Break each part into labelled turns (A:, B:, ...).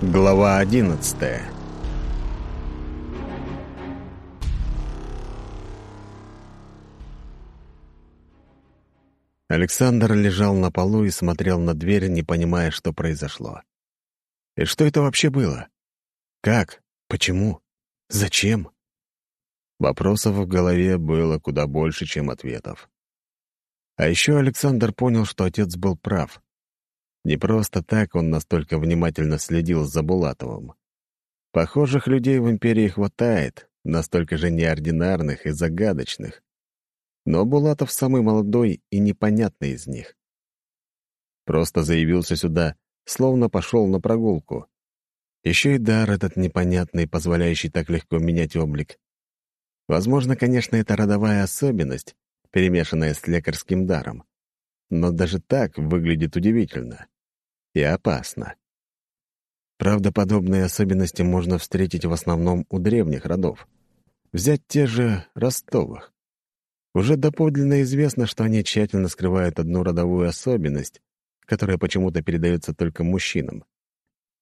A: Глава одиннадцатая Александр лежал на полу и смотрел на дверь, не понимая, что произошло. И что это вообще было? Как? Почему? Зачем? Вопросов в голове было куда больше, чем ответов. А еще Александр понял, что отец был прав. Не просто так он настолько внимательно следил за Булатовым. Похожих людей в империи хватает, настолько же неординарных и загадочных. Но Булатов самый молодой и непонятный из них. Просто заявился сюда, словно пошел на прогулку. Еще и дар этот непонятный, позволяющий так легко менять облик. Возможно, конечно, это родовая особенность, перемешанная с лекарским даром. Но даже так выглядит удивительно и опасно. Правда, подобные особенности можно встретить в основном у древних родов. Взять те же Ростовых. Уже доподлинно известно, что они тщательно скрывают одну родовую особенность, которая почему-то передается только мужчинам.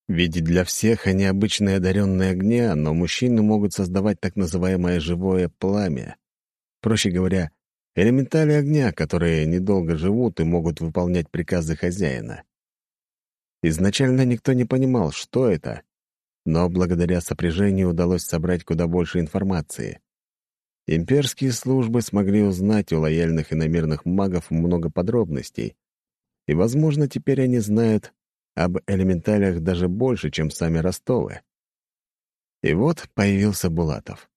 A: Ведь для всех они обычные одаренные огня, но мужчины могут создавать так называемое живое пламя. Проще говоря, элементали огня, которые недолго живут и могут выполнять приказы хозяина. Изначально никто не понимал, что это, но благодаря сопряжению удалось собрать куда больше информации. Имперские службы смогли узнать у лояльных иномерных магов много подробностей, и, возможно, теперь они знают об элементалях даже больше, чем сами Ростовы. И вот появился Булатов.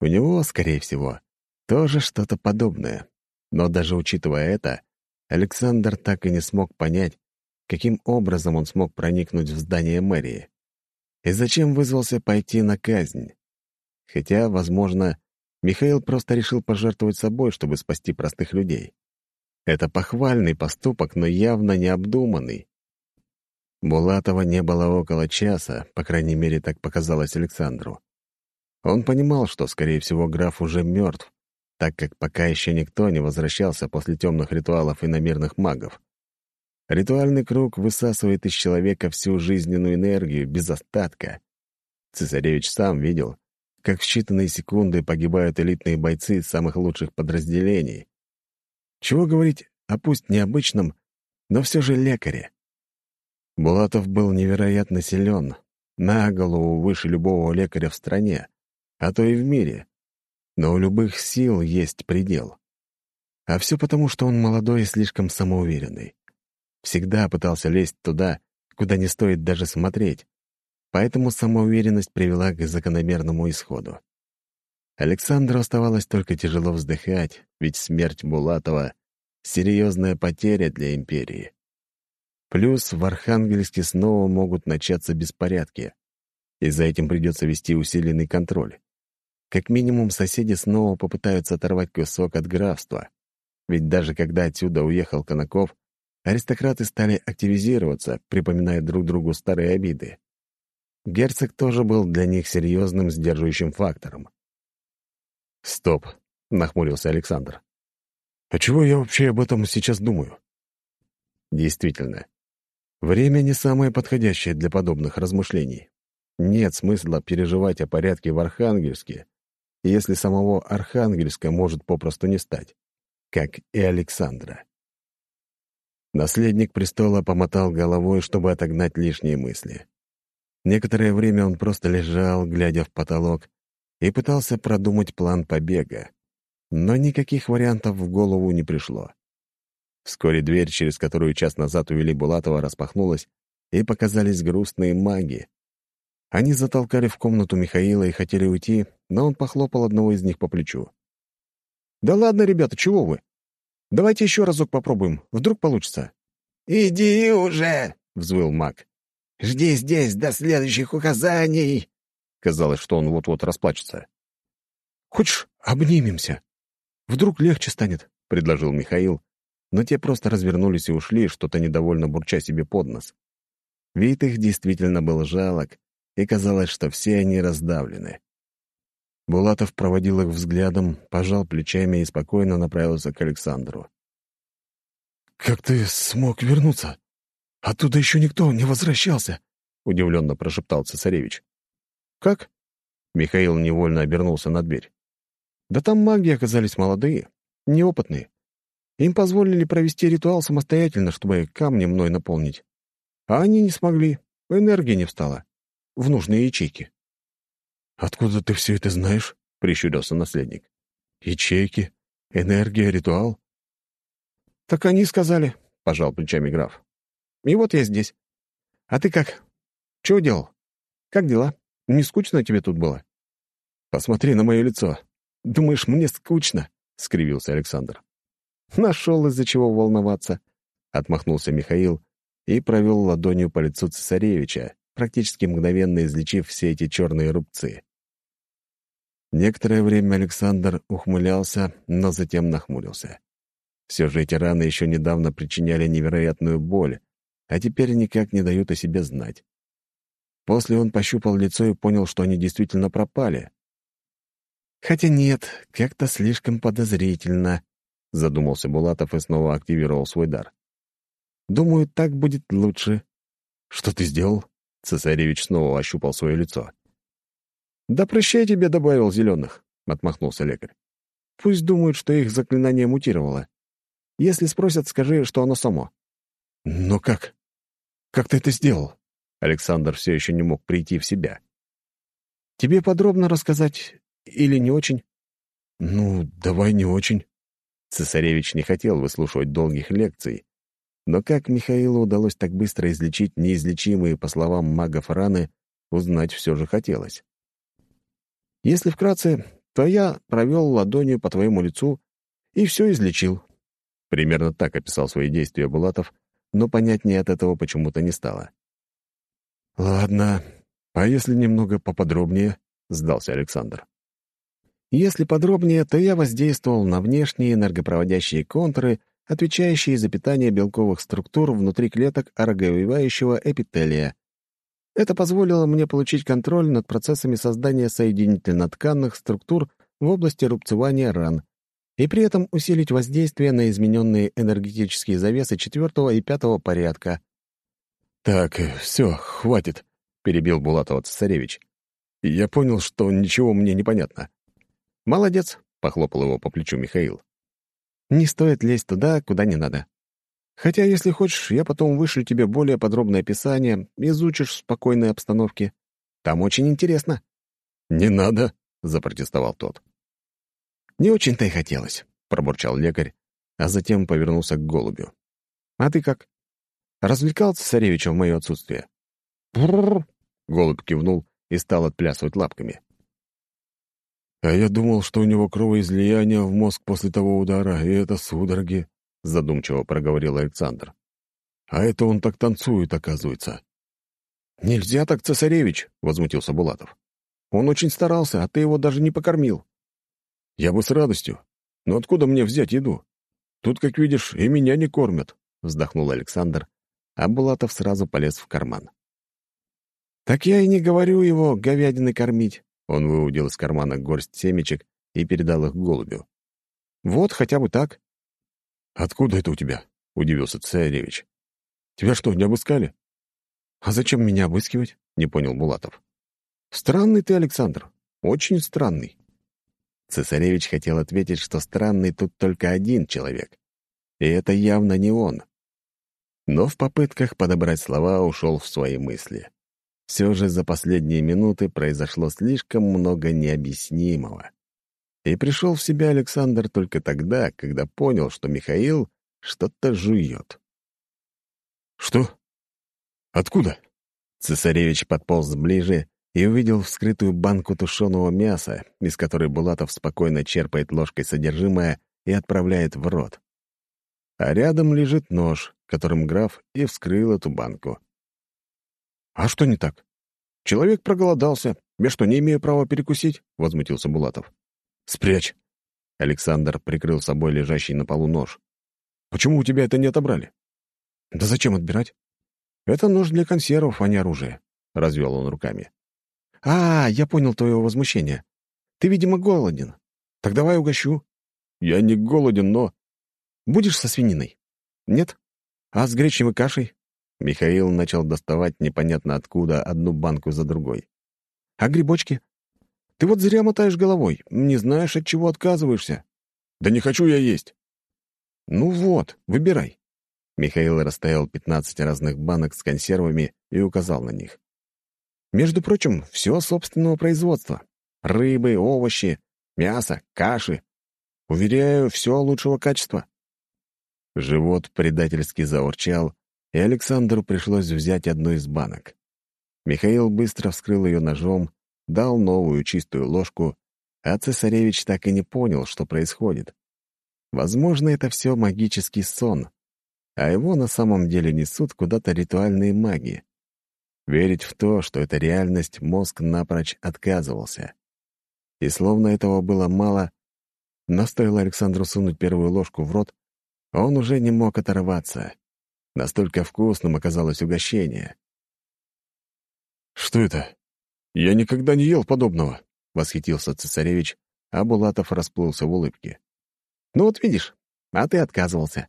A: У него, скорее всего, тоже что-то подобное. Но даже учитывая это, Александр так и не смог понять, каким образом он смог проникнуть в здание мэрии. И зачем вызвался пойти на казнь? Хотя, возможно, Михаил просто решил пожертвовать собой, чтобы спасти простых людей. Это похвальный поступок, но явно необдуманный. Булатова не было около часа, по крайней мере, так показалось Александру. Он понимал, что, скорее всего, граф уже мертв, так как пока еще никто не возвращался после темных ритуалов иномерных магов. Ритуальный круг высасывает из человека всю жизненную энергию без остатка. Цесаревич сам видел, как в считанные секунды погибают элитные бойцы самых лучших подразделений. Чего говорить о пусть необычном, но все же лекаре. Булатов был невероятно силен, на голову выше любого лекаря в стране, а то и в мире. Но у любых сил есть предел. А все потому, что он молодой и слишком самоуверенный всегда пытался лезть туда, куда не стоит даже смотреть, поэтому самоуверенность привела к закономерному исходу. Александру оставалось только тяжело вздыхать, ведь смерть Булатова — серьезная потеря для империи. Плюс в Архангельске снова могут начаться беспорядки, и за этим придется вести усиленный контроль. Как минимум, соседи снова попытаются оторвать кусок от графства, ведь даже когда отсюда уехал Конаков, аристократы стали активизироваться, припоминая друг другу старые обиды. Герцог тоже был для них серьезным сдерживающим фактором. «Стоп», — нахмурился Александр. «А чего я вообще об этом сейчас думаю?» Действительно, время не самое подходящее для подобных размышлений. Нет смысла переживать о порядке в Архангельске, если самого Архангельска может попросту не стать, как и Александра. Наследник престола помотал головой, чтобы отогнать лишние мысли. Некоторое время он просто лежал, глядя в потолок, и пытался продумать план побега. Но никаких вариантов в голову не пришло. Вскоре дверь, через которую час назад увели Булатова, распахнулась, и показались грустные маги. Они затолкали в комнату Михаила и хотели уйти, но он похлопал одного из них по плечу. «Да ладно, ребята, чего вы? Давайте еще разок попробуем. Вдруг получится». «Иди уже!» — взвыл маг. «Жди здесь до следующих указаний!» Казалось, что он вот-вот расплачется.
B: «Хочешь, обнимемся? Вдруг легче станет?» — предложил Михаил, но те просто развернулись и ушли, что-то недовольно бурча себе под нос.
A: Вид их действительно был жалок, и казалось, что все они раздавлены. Булатов проводил их взглядом, пожал плечами и спокойно направился к Александру.
B: «Как ты смог вернуться? Оттуда еще никто не возвращался.
A: удивленно прошептал цесаревич. «Как?» Михаил невольно обернулся на дверь. «Да там маги оказались молодые, неопытные. Им позволили провести ритуал самостоятельно, чтобы камни мной наполнить. А они не смогли, энергии не встала. В нужные ячейки».
B: «Откуда ты все это знаешь?» — прищурился наследник. «Ячейки, энергия, ритуал?»
A: «Так они сказали», — пожал плечами граф. «И вот я здесь. А ты как? Чего делал? Как дела? Не скучно тебе тут было?»
B: «Посмотри на мое лицо. Думаешь, мне скучно?» — скривился Александр.
A: «Нашел из-за чего волноваться», — отмахнулся Михаил и провел ладонью по лицу цесаревича, практически мгновенно излечив все эти черные рубцы. Некоторое время Александр ухмылялся, но затем нахмурился. Все же эти раны еще недавно причиняли невероятную боль, а теперь никак не дают о себе знать. После он пощупал лицо и понял, что они действительно пропали. «Хотя нет, как-то слишком подозрительно», — задумался Булатов и снова активировал свой дар. «Думаю, так будет лучше».
B: «Что ты сделал?» — цесаревич снова ощупал свое лицо.
A: «Да прыщей тебе добавил зеленых», — отмахнулся лекарь. «Пусть думают, что их заклинание мутировало. Если спросят, скажи, что оно само».
B: «Но как? Как ты это сделал?»
A: Александр все еще не мог прийти в себя. «Тебе подробно рассказать или не очень?»
B: «Ну, давай не очень».
A: Цесаревич не хотел выслушивать долгих лекций, но как Михаилу удалось так быстро излечить неизлечимые, по словам магов, раны, узнать все же хотелось. «Если вкратце, то я провел ладонью по твоему лицу и все излечил». Примерно так описал свои действия Булатов, но понятнее от этого почему-то не стало.
B: «Ладно, а если немного поподробнее?» — сдался Александр.
A: «Если подробнее, то я воздействовал на внешние энергопроводящие контуры, отвечающие за питание белковых структур внутри клеток ороговевающего эпителия. Это позволило мне получить контроль над процессами создания соединительно-тканных структур в области рубцевания ран и при этом усилить воздействие на измененные энергетические завесы четвертого и пятого порядка.
B: «Так, все, хватит», — перебил Булатова цесаревич. «Я понял, что ничего мне не понятно».
A: «Молодец», — похлопал его по плечу Михаил. «Не стоит лезть туда, куда не надо. Хотя, если хочешь, я потом вышлю тебе более подробное описание, изучишь в спокойной обстановке. Там очень интересно».
B: «Не надо», —
A: запротестовал тот. «Не очень-то и хотелось», — пробурчал лекарь, а затем повернулся к голубю. «А ты как? Развлекал цесаревича в мое отсутствие?»
B: «Брррр!» — голубь кивнул и стал отплясывать лапками. «А я думал, что у него кровоизлияние в мозг после того удара, и это судороги», — задумчиво проговорил Александр. «А это он так танцует, оказывается».
A: «Нельзя так, цесаревич!» — возмутился Булатов. «Он очень старался, а ты его даже не покормил».
B: «Я бы с радостью. Но откуда мне взять еду? Тут, как видишь, и меня не кормят», — вздохнул Александр, а Булатов сразу полез в карман.
A: «Так я и не говорю его говядины кормить». Он выудил из кармана горсть семечек и передал их голубю. «Вот хотя бы так».
B: «Откуда это у тебя?» — удивился царевич. «Тебя что, не обыскали?»
A: «А зачем меня обыскивать?» — не понял Булатов. «Странный ты, Александр. Очень странный». Цесаревич хотел ответить, что странный тут только один человек. И это явно не он. Но в попытках подобрать слова ушел в свои мысли. Все же за последние минуты произошло слишком много необъяснимого. И пришел в себя Александр только тогда, когда понял, что Михаил что-то жует.
B: «Что? Откуда?»
A: Цесаревич подполз ближе и увидел вскрытую банку тушеного мяса, из которой Булатов спокойно черпает ложкой содержимое и отправляет в рот. А рядом лежит нож, которым граф и вскрыл эту банку. «А что не так? Человек проголодался. Я что, не имею права перекусить?» — возмутился Булатов.
B: «Спрячь!»
A: Александр прикрыл собой лежащий на полу нож.
B: «Почему у тебя это не отобрали?»
A: «Да зачем отбирать? Это нож для консервов, а не оружие», — развел он руками. «А, я понял твое возмущение. Ты, видимо, голоден. Так давай угощу».
B: «Я не голоден, но...»
A: «Будешь со свининой?» «Нет? А с гречневой кашей?» Михаил начал доставать непонятно откуда одну банку за другой. «А грибочки? Ты вот зря мотаешь головой, не знаешь, от чего отказываешься».
B: «Да не хочу я есть».
A: «Ну вот, выбирай». Михаил расставил 15 разных банок с консервами и указал на них. «Между прочим, все собственного производства. Рыбы, овощи, мясо, каши. Уверяю, все лучшего качества». Живот предательски заурчал, и Александру пришлось взять одну из банок. Михаил быстро вскрыл ее ножом, дал новую чистую ложку, а цесаревич так и не понял, что происходит. Возможно, это все магический сон, а его на самом деле несут куда-то ритуальные маги. Верить в то, что это реальность, мозг напрочь отказывался. И словно этого было мало, но стоило Александру сунуть первую ложку в рот, он уже не мог оторваться. Настолько вкусным оказалось угощение.
B: «Что это? Я никогда не ел подобного», — восхитился цесаревич, а Булатов расплылся в улыбке.
A: «Ну вот видишь, а ты отказывался.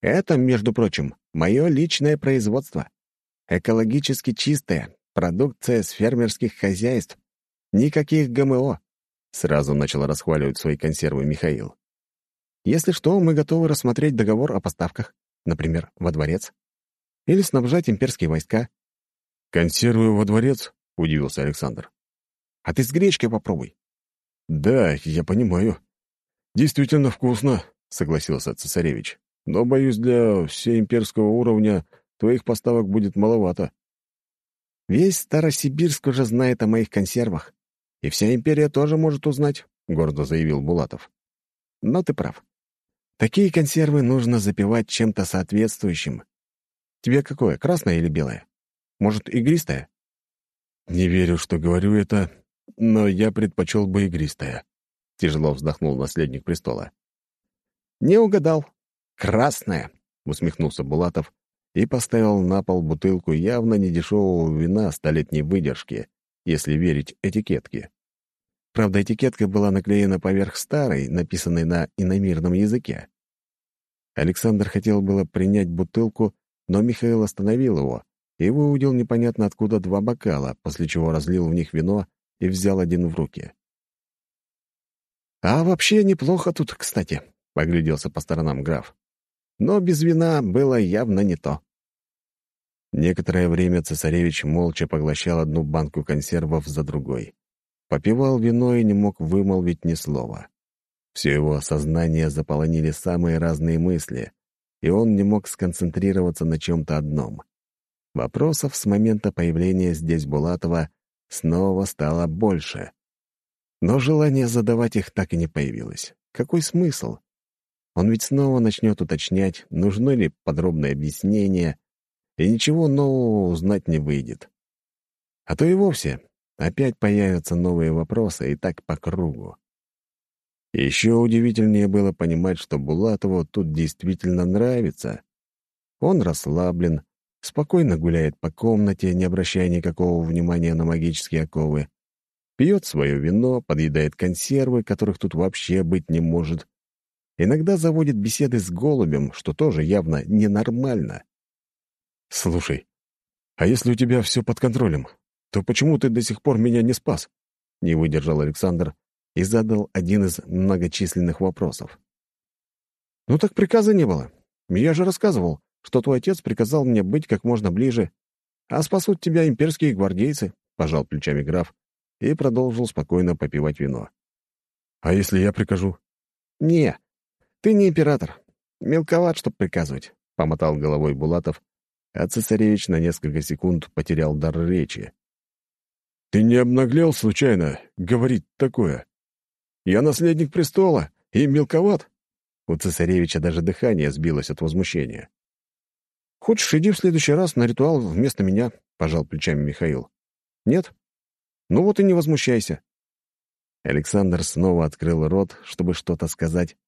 A: Это, между прочим, мое личное производство. Экологически чистая, продукция с фермерских хозяйств. Никаких ГМО. Сразу начал расхваливать свои консервы Михаил. Если что, мы готовы рассмотреть договор о поставках, например, во дворец. Или снабжать имперские войска.
B: «Консервы во дворец?» — удивился Александр.
A: «А ты с гречкой попробуй».
B: «Да, я понимаю. Действительно вкусно», — согласился цесаревич. «Но, боюсь, для всеимперского уровня твоих поставок будет маловато».
A: «Весь Старосибирск уже знает о моих консервах. И вся империя тоже может узнать», — гордо заявил Булатов. «Но ты прав. Такие консервы нужно запивать чем-то соответствующим. Тебе какое, красное или белое? Может, игристое?»
B: «Не верю, что говорю это, но я предпочел бы игристое», — тяжело вздохнул наследник престола.
A: «Не угадал. Красное», — усмехнулся Булатов и поставил на пол бутылку явно недешевого вина столетней выдержки, если верить этикетке. Правда, этикетка была наклеена поверх старой, написанной на иномирном языке. Александр хотел было принять бутылку, но Михаил остановил его и выудил непонятно откуда два бокала, после чего разлил в них вино и взял один в руки. «А вообще неплохо тут, кстати», — погляделся по сторонам граф. «Но без вина было явно не то». Некоторое время цесаревич молча поглощал одну банку консервов за другой. Попивал вино и не мог вымолвить ни слова. Все его сознание заполонили самые разные мысли, и он не мог сконцентрироваться на чем-то одном. Вопросов с момента появления здесь Булатова снова стало больше. Но желание задавать их так и не появилось. Какой смысл? Он ведь снова начнет уточнять, нужно ли подробное объяснение, и ничего нового узнать не выйдет. А то и вовсе Опять появятся новые вопросы, и так по кругу. Еще удивительнее было понимать, что Булатову тут действительно нравится. Он расслаблен, спокойно гуляет по комнате, не обращая никакого внимания на магические оковы, пьет свое вино, подъедает консервы, которых тут вообще быть не может. Иногда заводит беседы с голубем, что тоже явно ненормально.
B: «Слушай, а если у тебя все под контролем? То почему ты до сих пор меня не спас?» — не выдержал Александр и задал один из многочисленных вопросов.
A: «Ну так приказа не было. Я же рассказывал, что твой отец приказал мне быть как можно ближе, а спасут тебя имперские гвардейцы», — пожал плечами граф и продолжил спокойно попивать вино.
B: «А если я прикажу?»
A: «Не, ты не император. Мелковат, чтоб приказывать», — помотал головой Булатов, а цесаревич на несколько секунд потерял дар речи.
B: «Ты не обнаглел случайно говорить такое? Я наследник престола и мелковат?»
A: У цесаревича даже дыхание сбилось от возмущения. «Хочешь, иди в следующий раз на ритуал вместо меня», — пожал плечами Михаил. «Нет? Ну вот и не возмущайся». Александр снова открыл рот, чтобы что-то сказать,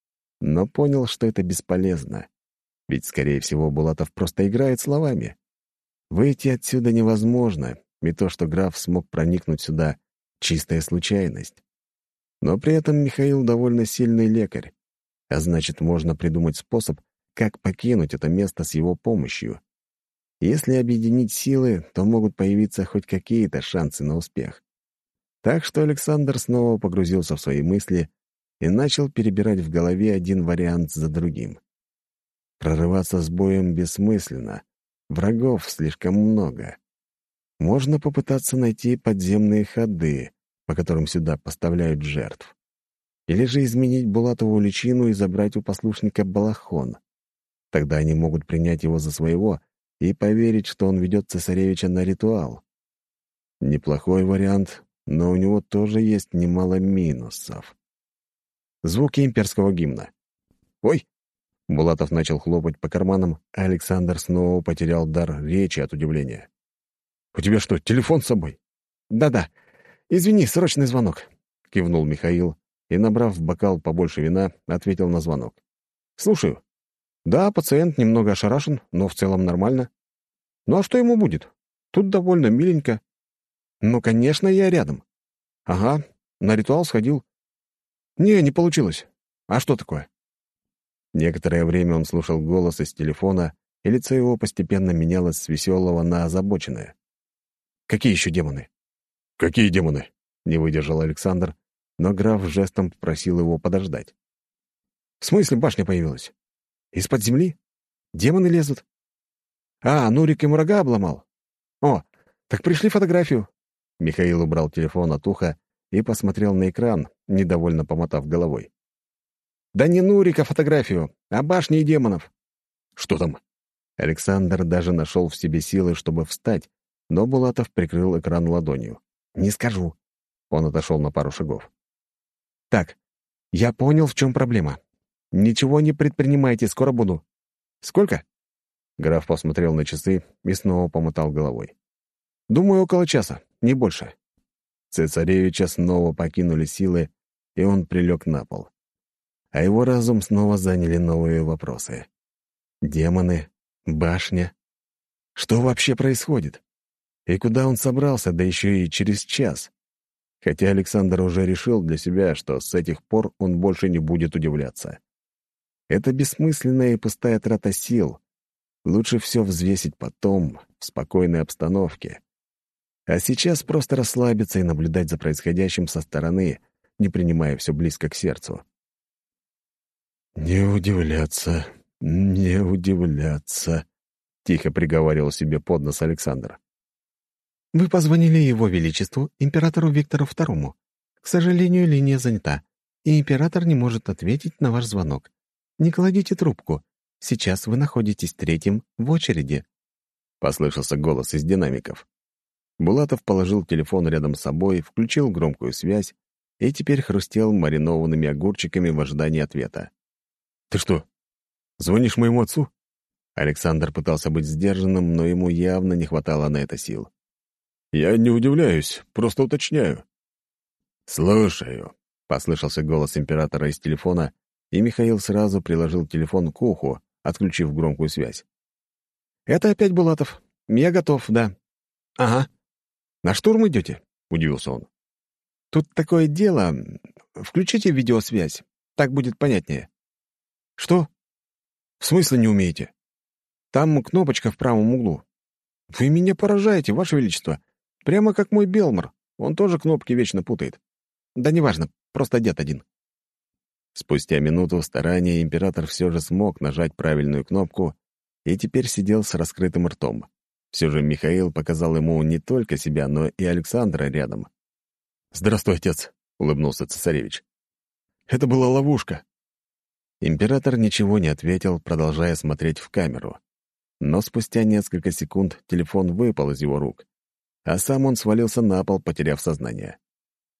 A: но понял, что это бесполезно. Ведь, скорее всего, Булатов просто играет словами. Выйти отсюда невозможно, и то, что граф смог проникнуть сюда — чистая случайность. Но при этом Михаил довольно сильный лекарь, а значит, можно придумать способ, как покинуть это место с его помощью. Если объединить силы, то могут появиться хоть какие-то шансы на успех. Так что Александр снова погрузился в свои мысли и начал перебирать в голове один вариант за другим. Прорываться с боем бессмысленно, врагов слишком много. Можно попытаться найти подземные ходы, по которым сюда поставляют жертв. Или же изменить Булатову личину и забрать у послушника балахон. Тогда они могут принять его за своего и поверить, что он ведет цесаревича на ритуал. Неплохой вариант, но у него тоже есть немало минусов. Звуки имперского гимна. «Ой!» Булатов начал хлопать по карманам, а Александр снова потерял дар речи от удивления. «У тебя что, телефон с собой?» «Да-да. Извини, срочный звонок», — кивнул Михаил и, набрав в бокал побольше вина, ответил на звонок. «Слушаю. Да, пациент немного ошарашен, но в целом нормально. Ну а что ему будет? Тут довольно миленько. Ну, конечно, я рядом. Ага, на ритуал сходил. Не, не получилось. А что такое?» Некоторое время он слушал голос из телефона, и лицо его постепенно менялось с веселого на озабоченное. «Какие еще демоны?» «Какие демоны?» — не выдержал Александр, но граф жестом попросил его подождать. «В смысле башня появилась? Из-под земли? Демоны лезут?» «А, Нурик ему рога обломал? О, так пришли фотографию». Михаил убрал телефон от уха и посмотрел на экран, недовольно помотав головой. «Да не Нурика фотографию, а башни и демонов». «Что там?» Александр даже нашел в себе силы, чтобы встать, но Булатов прикрыл экран ладонью. «Не скажу». Он отошел на пару шагов. «Так, я понял, в чем проблема. Ничего не предпринимайте, скоро буду». «Сколько?» Граф посмотрел на часы и снова помотал головой. «Думаю, около часа, не больше». Цесаревича снова покинули силы, и он прилег на пол. А его разум снова заняли новые вопросы. Демоны, башня. Что вообще происходит? И куда он собрался, да еще и через час? Хотя Александр уже решил для себя, что с этих пор он больше не будет удивляться. Это бессмысленная и пустая трата сил. Лучше все взвесить потом, в спокойной обстановке. А сейчас просто расслабиться и наблюдать за происходящим со стороны, не принимая все близко к сердцу. «Не удивляться, не удивляться», — тихо приговаривал себе под нос Александр. Вы позвонили Его Величеству, императору Виктору II. К сожалению, линия занята, и император не может ответить на ваш звонок. Не кладите трубку. Сейчас вы находитесь третьим в очереди». Послышался голос из динамиков. Булатов положил телефон рядом с собой, включил громкую связь и теперь хрустел маринованными огурчиками в ожидании ответа. «Ты что, звонишь моему отцу?» Александр пытался быть сдержанным, но ему явно не хватало на это сил. «Я не удивляюсь, просто уточняю». «Слушаю», — послышался голос императора из телефона, и Михаил сразу приложил телефон к уху, отключив громкую связь. «Это опять Булатов. Я готов, да». «Ага. На штурм идете?» — удивился он. «Тут такое дело. Включите видеосвязь. Так будет понятнее». «Что? В смысле не умеете?» «Там кнопочка в правом углу». «Вы меня поражаете, Ваше Величество. Прямо как мой Белмор. Он тоже кнопки вечно путает. Да неважно, просто дед один. Спустя минуту старания император все же смог нажать правильную кнопку и теперь сидел с раскрытым ртом. Все же Михаил показал ему не только себя, но и Александра рядом. «Здравствуй, отец», — улыбнулся цесаревич. «Это была ловушка». Император ничего не ответил, продолжая смотреть в камеру. Но спустя несколько секунд телефон выпал из его рук, а сам он свалился на пол, потеряв сознание.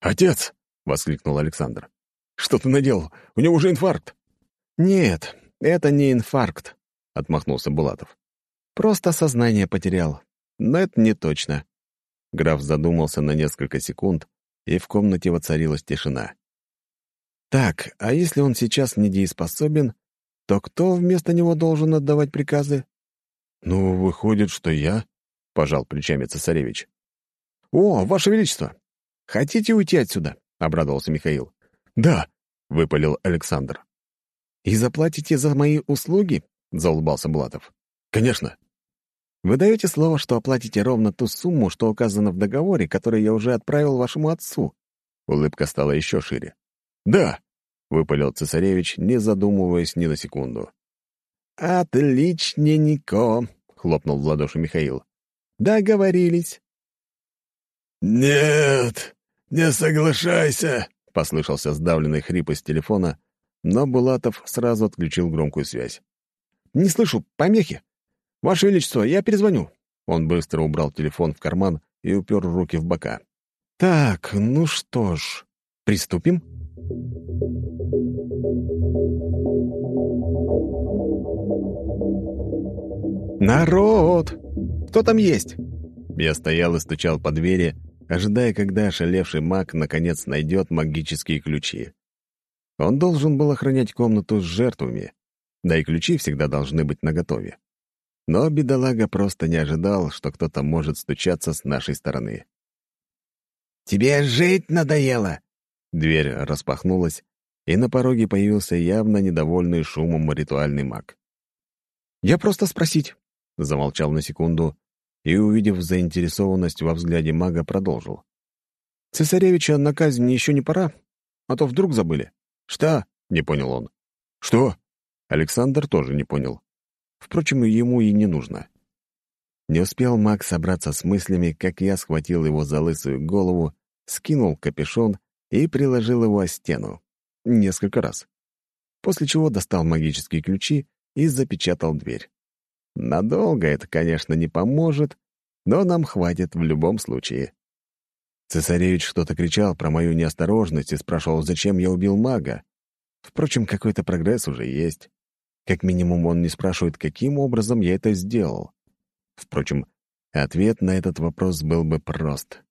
A: «Отец!» — воскликнул Александр. «Что ты наделал? У него уже инфаркт!» «Нет, это не инфаркт», — отмахнулся Булатов. «Просто сознание потерял. Но это не точно». Граф задумался на несколько секунд, и в комнате воцарилась тишина. «Так, а если он сейчас недееспособен, то кто вместо него должен отдавать приказы?» «Ну, выходит, что я», — пожал плечами цесаревич. «О, Ваше Величество! Хотите уйти отсюда?» — обрадовался Михаил. «Да», — выпалил Александр. «И заплатите за мои услуги?» — заулыбался Булатов. «Конечно». Вы даете слово, что оплатите ровно ту сумму, что указано в договоре, который я уже отправил вашему отцу?»
B: Улыбка стала еще шире. «Да!» — выпалил цесаревич, не задумываясь ни на секунду.
A: «Отличненько!» — хлопнул в ладоши Михаил. «Договорились!»
B: «Нет, не соглашайся!» — послышался сдавленный хрип из телефона, но Булатов сразу отключил громкую связь.
A: «Не слышу, помехи! Ваше Величество, я перезвоню!» Он быстро убрал телефон в карман и упер руки в бока. «Так, ну что ж, приступим?» «Народ! Кто там есть?»
B: Я стоял и стучал по двери, ожидая, когда ошалевший маг наконец найдет магические ключи. Он должен был охранять комнату с жертвами, да и ключи всегда должны быть наготове. Но бедолага просто не ожидал, что кто-то может стучаться с нашей стороны.
A: «Тебе жить надоело!»
B: Дверь распахнулась, и на пороге появился явно недовольный шумом ритуальный маг.
A: «Я просто спросить», — замолчал на секунду и, увидев заинтересованность во взгляде мага, продолжил. «Цесаревича на казнь еще не пора, а то вдруг забыли».
B: «Что?» — не понял он.
A: «Что?»
B: Александр тоже не понял. Впрочем, ему и не нужно. Не успел маг собраться с мыслями, как я схватил его за лысую голову, скинул капюшон и приложил его о стену. Несколько раз. После чего достал магические ключи и запечатал дверь. Надолго это, конечно, не поможет, но нам хватит в любом случае. Цесаревич что-то кричал про мою неосторожность и спрашивал, зачем я убил мага. Впрочем, какой-то прогресс уже есть. Как минимум, он не спрашивает, каким образом я это сделал. Впрочем, ответ на этот вопрос был бы прост.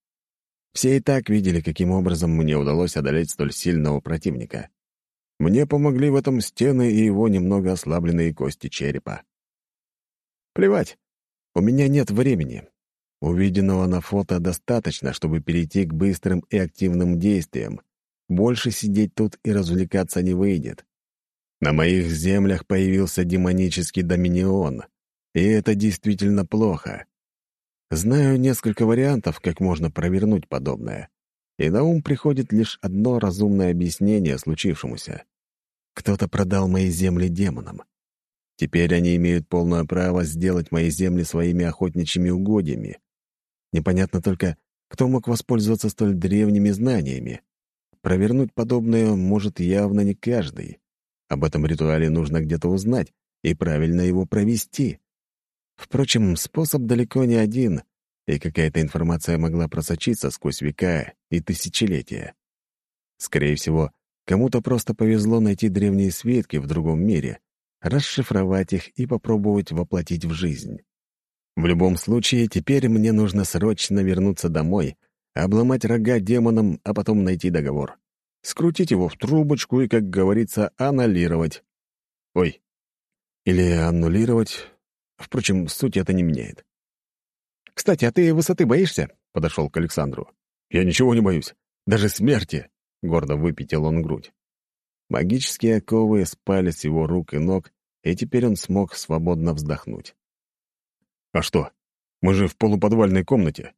B: Все и так видели, каким образом мне удалось одолеть столь сильного противника. Мне помогли в этом стены и его немного ослабленные кости черепа. Плевать, у меня нет времени. Увиденного на фото достаточно, чтобы перейти к быстрым и активным действиям. Больше сидеть тут и развлекаться не выйдет. На моих землях появился демонический доминион, и это действительно плохо. Знаю несколько вариантов, как можно провернуть подобное. И на ум приходит лишь одно разумное объяснение случившемуся. Кто-то продал мои земли демонам. Теперь они имеют полное право сделать мои земли своими охотничьими угодьями. Непонятно только, кто мог воспользоваться столь древними знаниями. Провернуть подобное может явно не каждый. Об этом ритуале нужно где-то узнать и правильно его провести. Впрочем, способ далеко не один, и какая-то информация могла просочиться сквозь века и тысячелетия. Скорее всего, кому-то просто повезло найти древние свитки в другом мире, расшифровать их и попробовать воплотить в жизнь. В любом случае, теперь мне нужно срочно вернуться домой, обломать рога демонам, а потом найти договор. Скрутить его в трубочку и, как говорится, аннулировать. Ой. Или аннулировать. Впрочем, суть это не меняет.
A: «Кстати, а ты высоты боишься?» — подошел к Александру.
B: «Я ничего не боюсь. Даже смерти!» — гордо выпятил он грудь. Магические оковы спали с его рук и ног, и теперь он смог свободно вздохнуть. «А что? Мы же в полуподвальной комнате».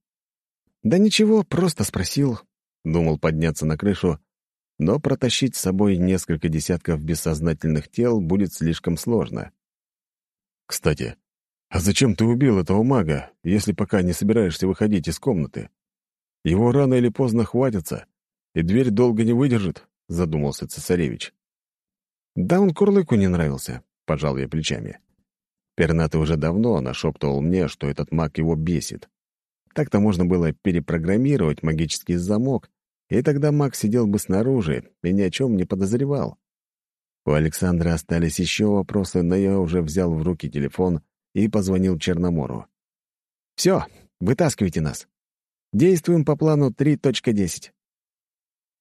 A: «Да ничего, просто спросил».
B: Думал подняться на крышу, но протащить с собой несколько десятков бессознательных тел будет слишком сложно. «Кстати, а зачем ты убил этого мага, если пока не собираешься выходить из комнаты? Его рано или поздно хватится, и дверь долго не выдержит», — задумался цесаревич.
A: «Да он Курлыку не нравился», — пожал я плечами.
B: Пернатый уже давно нашептывал мне, что этот маг его бесит. Так-то можно было перепрограммировать магический замок, и тогда маг сидел бы снаружи и ни о чем не подозревал. У Александра остались еще вопросы, но я уже взял в руки телефон и позвонил Черномору.
A: «Все, вытаскивайте нас. Действуем по плану 3.10».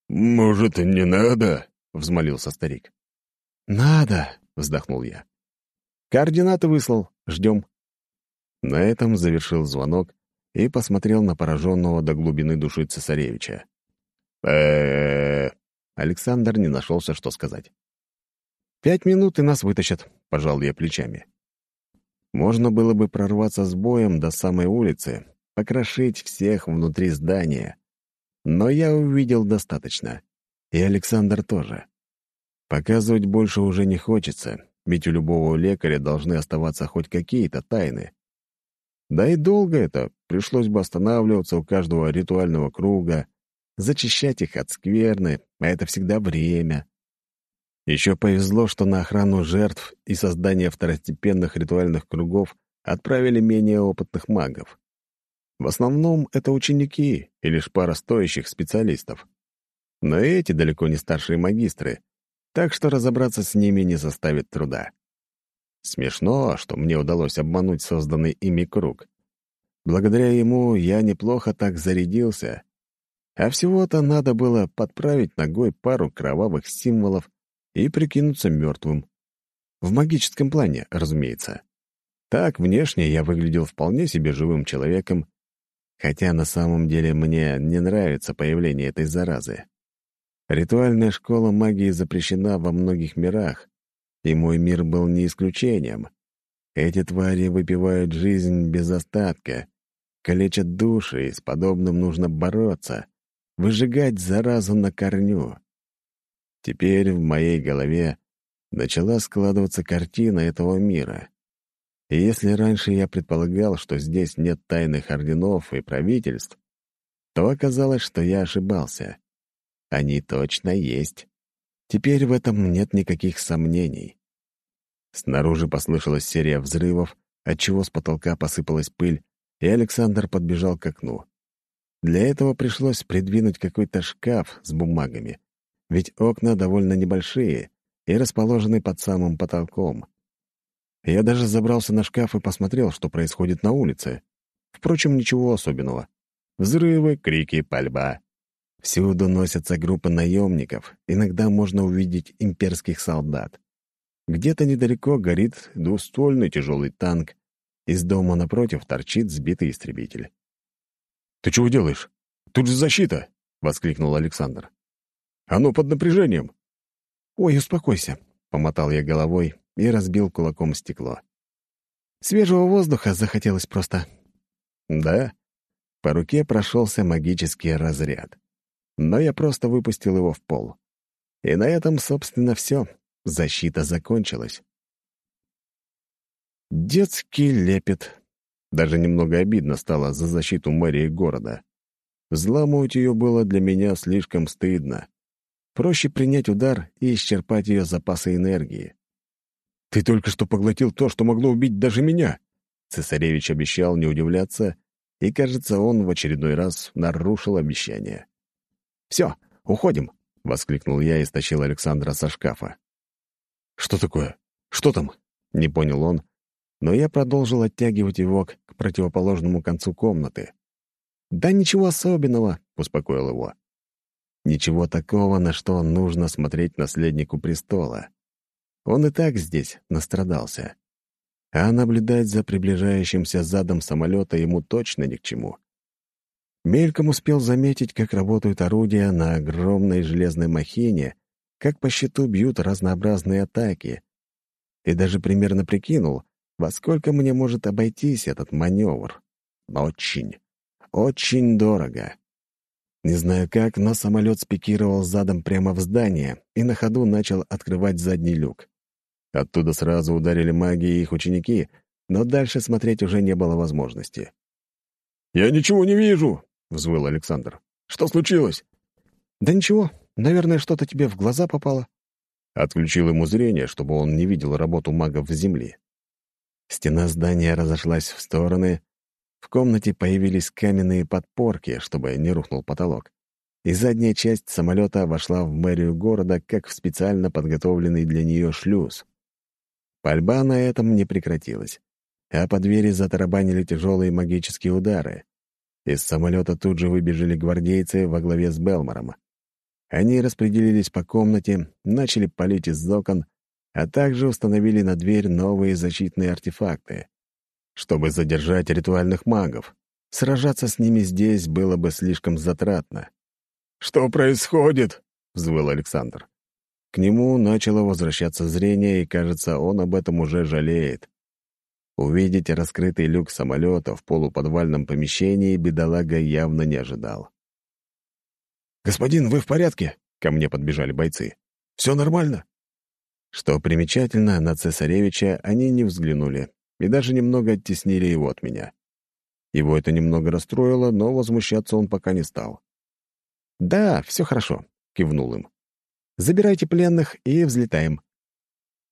B: «Может, не надо?» — взмолился старик.
A: «Надо», — вздохнул я. «Координаты выслал. Ждем».
B: На этом завершил звонок и посмотрел на пораженного до глубины души цесаревича. э Александр не нашелся, что сказать.
A: «Пять минут, и нас вытащат», — пожал я плечами. Можно было бы прорваться с боем до самой улицы, покрошить всех внутри здания. Но я увидел достаточно. И Александр тоже. Показывать больше уже не хочется, ведь у любого лекаря должны оставаться хоть какие-то тайны. Да и долго это, пришлось бы останавливаться у каждого ритуального круга, зачищать их от скверны, а это всегда время. Еще повезло, что на охрану жертв и создание второстепенных ритуальных кругов отправили менее опытных магов. В основном это ученики и лишь пара стоящих специалистов. Но эти далеко не старшие магистры, так что разобраться с ними не составит труда. Смешно, что мне удалось обмануть созданный ими круг. Благодаря ему я неплохо так зарядился, а всего-то надо было подправить ногой пару кровавых символов и прикинуться мертвым. В магическом плане, разумеется. Так, внешне я выглядел вполне себе живым человеком, хотя на самом деле мне не нравится появление этой заразы. Ритуальная школа магии запрещена во многих мирах, и мой мир был не исключением. Эти твари выпивают жизнь без остатка, калечат души, и с подобным нужно бороться, выжигать заразу на корню. Теперь в моей голове начала складываться картина этого мира. И если раньше я предполагал, что здесь нет тайных орденов и правительств, то оказалось, что я ошибался. Они точно есть. Теперь в этом нет никаких сомнений. Снаружи послышалась серия взрывов, отчего с потолка посыпалась пыль, и Александр подбежал к окну. Для этого пришлось придвинуть какой-то шкаф с бумагами, ведь окна довольно небольшие и расположены под самым потолком. Я даже забрался на шкаф и посмотрел, что происходит на улице. Впрочем, ничего особенного. Взрывы, крики, пальба. Всюду носятся группы наемников, иногда можно увидеть имперских солдат. Где-то недалеко горит двуствольный тяжелый танк, из дома напротив торчит сбитый истребитель.
B: «Ты чего делаешь? Тут же защита!» — воскликнул Александр. Оно под напряжением».
A: «Ой, успокойся», — помотал я головой и разбил кулаком стекло. «Свежего воздуха захотелось просто». «Да?» По руке прошелся магический разряд. Но я просто выпустил его в пол. И на этом, собственно, все. Защита закончилась. Детский лепет. Даже немного обидно стало за защиту мэрии города. Взламывать ее было для меня слишком стыдно. Проще принять удар и исчерпать ее запасы энергии.
B: «Ты только что поглотил то, что могло убить даже меня!»
A: Цесаревич обещал не удивляться, и, кажется, он в очередной раз нарушил обещание. «Все, уходим!» — воскликнул я и стащил Александра со шкафа.
B: «Что такое? Что там?» — не понял он, но я продолжил оттягивать его к противоположному концу комнаты.
A: «Да ничего особенного», — успокоил его. Ничего такого, на что нужно смотреть наследнику престола. Он и так здесь настрадался. А наблюдать за приближающимся задом самолета ему точно ни к чему. Мельком успел заметить, как работают орудия на огромной железной махине, как по счету бьют разнообразные атаки. И даже примерно прикинул, во сколько мне может обойтись этот маневр. Очень, очень дорого. Не знаю как, но самолет спикировал задом прямо в здание и на ходу начал открывать задний люк. Оттуда сразу ударили маги и их ученики, но дальше смотреть уже не было возможности.
B: «Я ничего не вижу!» — взвыл Александр. «Что случилось?»
A: «Да ничего, наверное, что-то тебе в глаза попало».
B: Отключил ему зрение, чтобы он не видел работу магов в земле.
A: Стена здания разошлась в стороны, в комнате появились каменные подпорки, чтобы не рухнул потолок. И задняя часть самолета вошла в мэрию города как в специально подготовленный для нее шлюз. Пальба на этом не прекратилась, а по двери затарабанили тяжелые магические удары. Из самолета тут же выбежали гвардейцы во главе с Белмором. Они распределились по комнате, начали палить из окон, а также установили на дверь новые защитные артефакты чтобы задержать ритуальных магов. Сражаться с ними здесь было бы слишком затратно.
B: «Что происходит?» — взвыл Александр.
A: К нему начало возвращаться зрение, и, кажется, он об этом уже жалеет. Увидеть раскрытый люк самолета в полуподвальном помещении бедолага явно не ожидал.
B: «Господин, вы в порядке?» — ко мне подбежали бойцы. «Все нормально?»
A: Что примечательно, на цесаревича они не взглянули и даже немного оттеснили его от меня. Его это немного расстроило, но возмущаться он пока не стал. «Да, все хорошо», — кивнул им. «Забирайте пленных и взлетаем».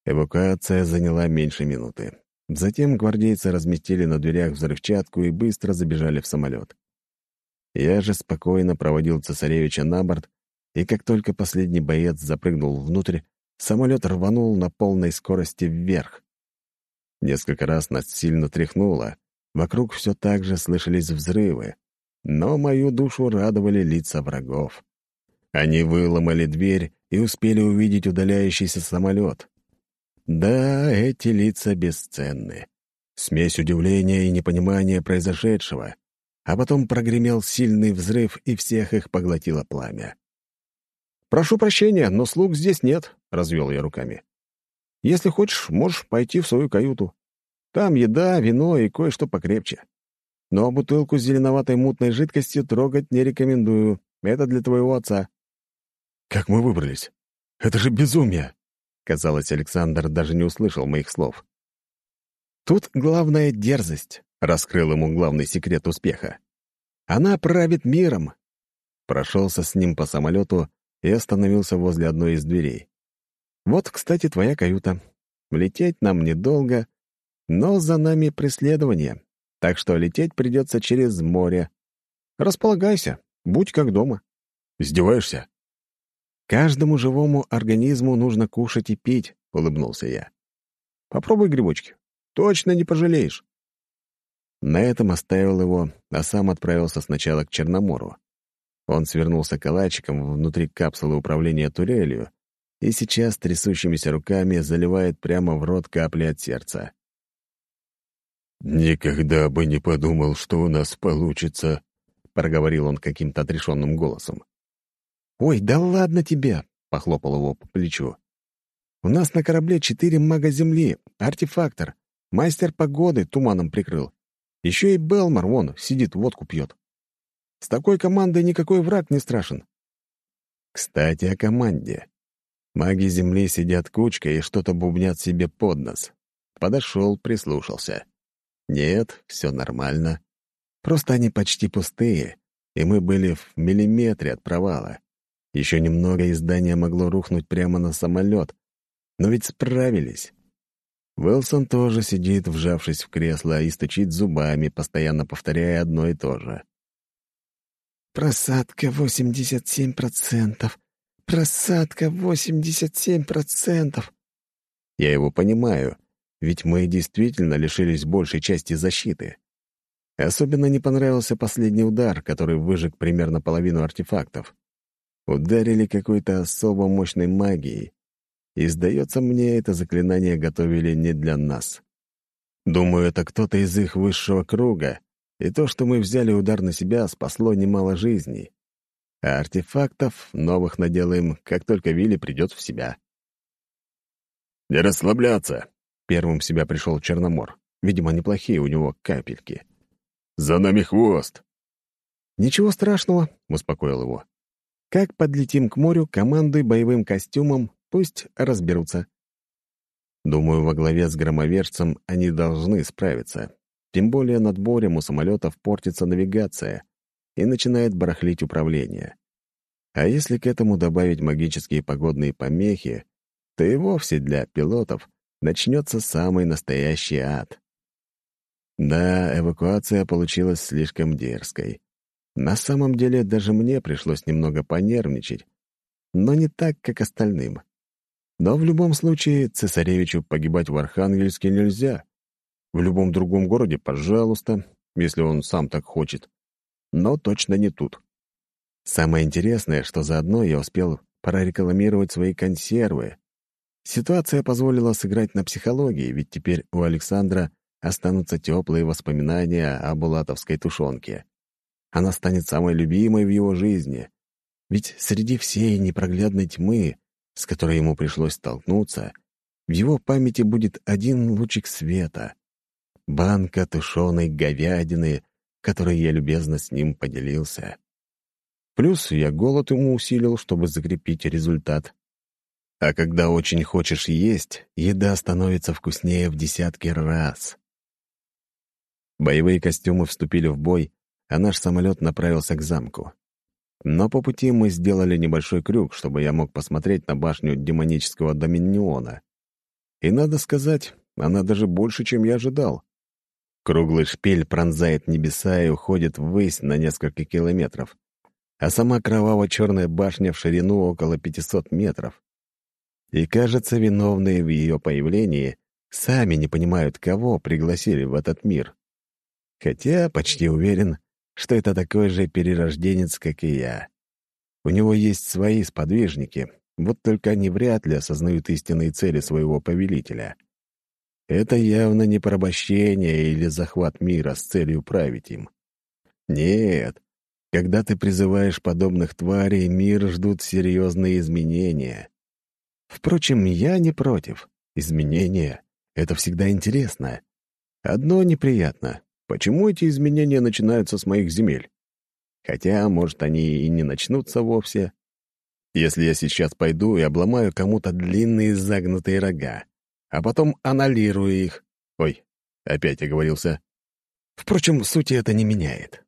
A: Эвакуация заняла меньше минуты. Затем гвардейцы разместили на дверях взрывчатку и быстро забежали в самолет. Я же спокойно проводил цесаревича на борт, и как только последний боец запрыгнул внутрь, самолет рванул на полной скорости вверх. Несколько раз нас сильно тряхнуло, Вокруг все так же слышались взрывы, но мою душу радовали лица врагов. Они выломали дверь и успели увидеть удаляющийся самолет. Да, эти лица бесценны. Смесь удивления и непонимания произошедшего, а потом прогремел сильный взрыв, и всех их поглотило пламя.
B: «Прошу прощения, но слуг здесь нет», — развел я руками. «Если хочешь, можешь пойти в свою каюту. Там еда, вино и кое-что покрепче. Но бутылку с зеленоватой мутной жидкостью трогать не рекомендую. Это для твоего отца».
A: «Как мы выбрались? Это же безумие!» Казалось, Александр даже не услышал моих слов.
B: «Тут главная дерзость», — раскрыл ему главный секрет успеха. «Она правит миром».
A: Прошелся с ним по самолету и остановился возле одной из дверей. «Вот, кстати, твоя каюта. Лететь нам недолго, но за нами преследование, так что лететь придется через море. Располагайся, будь как дома.
B: Издеваешься?
A: Каждому живому организму нужно кушать и пить, — улыбнулся я.
B: Попробуй грибочки. Точно не пожалеешь.
A: На этом оставил его, а сам отправился сначала к Черномору. Он свернулся калачиком внутри капсулы управления турелью и сейчас трясущимися руками заливает прямо в рот капли от сердца.
B: «Никогда бы не подумал, что у нас получится», — проговорил он каким-то отрешенным голосом.
A: «Ой, да ладно тебе!» — похлопал его по плечу. «У нас на корабле четыре мага Земли, артефактор, мастер погоды туманом прикрыл. Еще и Белмар, вон, сидит, водку пьет. С такой командой никакой враг не страшен». Кстати, о команде. Маги Земли сидят кучкой и что-то бубнят себе под нос. Подошел, прислушался. Нет, все нормально. Просто они почти пустые, и мы были в миллиметре от провала. Еще немного, и здание могло рухнуть прямо на самолет. Но ведь справились. Уилсон тоже сидит, вжавшись в кресло, и стучит зубами, постоянно повторяя одно и то же. «Просадка 87%! Просадка 87%!» Я его понимаю, ведь мы действительно лишились большей части защиты. Особенно не понравился последний удар, который выжег примерно половину артефактов. Ударили какой-то особо мощной магией. И, сдается мне, это заклинание готовили не для нас. Думаю, это кто-то из их высшего круга, и то, что мы взяли удар на себя, спасло немало жизней. А артефактов новых наделаем, как только Вилли придет в себя.
B: «Не расслабляться!»
A: Первым в себя пришел Черномор. Видимо, неплохие у него капельки.
B: «За нами хвост!»
A: «Ничего страшного», — успокоил его. «Как подлетим к морю, командуй боевым костюмом, пусть разберутся». Думаю, во главе с громовержцем они должны справиться. Тем более над морем у самолетов портится навигация и начинает барахлить управление. А если к этому добавить магические погодные помехи, то и вовсе для пилотов начнется самый настоящий ад. Да, эвакуация получилась слишком дерзкой. На самом деле даже мне пришлось немного понервничать, но не так, как остальным. Но в любом случае цесаревичу погибать в Архангельске нельзя. В любом другом городе, пожалуйста, если он сам так хочет. Но точно не тут. Самое интересное, что заодно я успел прорекламировать свои консервы, Ситуация позволила сыграть на психологии, ведь теперь у Александра останутся теплые воспоминания о булатовской тушенке. Она станет самой любимой в его жизни. Ведь среди всей непроглядной тьмы, с которой ему пришлось столкнуться, в его памяти будет один лучик света. банка тушеной говядины, которой я любезно с ним поделился. Плюс я голод ему усилил, чтобы закрепить результат. А когда очень хочешь есть, еда становится вкуснее в десятки раз. Боевые костюмы вступили в бой, а наш самолет направился к замку. Но по пути мы сделали небольшой крюк, чтобы я мог посмотреть на башню демонического доминиона. И надо сказать, она даже больше, чем я ожидал. Круглый шпиль пронзает небеса и уходит ввысь на несколько километров, а сама кроваво-черная башня в ширину около 500 метров. И, кажется, виновные в ее появлении сами не понимают, кого пригласили в этот мир. Хотя почти уверен, что это такой же перерожденец, как и я. У него есть свои сподвижники, вот только они вряд ли осознают истинные цели своего повелителя. Это явно не порабощение или захват мира с целью править им. Нет, когда ты призываешь подобных тварей, мир ждут серьезные изменения. Впрочем, я не против. Изменения — это всегда интересно. Одно неприятно. Почему эти изменения начинаются с моих земель? Хотя, может, они и не начнутся вовсе. Если я сейчас пойду и обломаю кому-то длинные загнутые рога, а потом аналирую их... Ой, опять оговорился. Впрочем, сути это не меняет.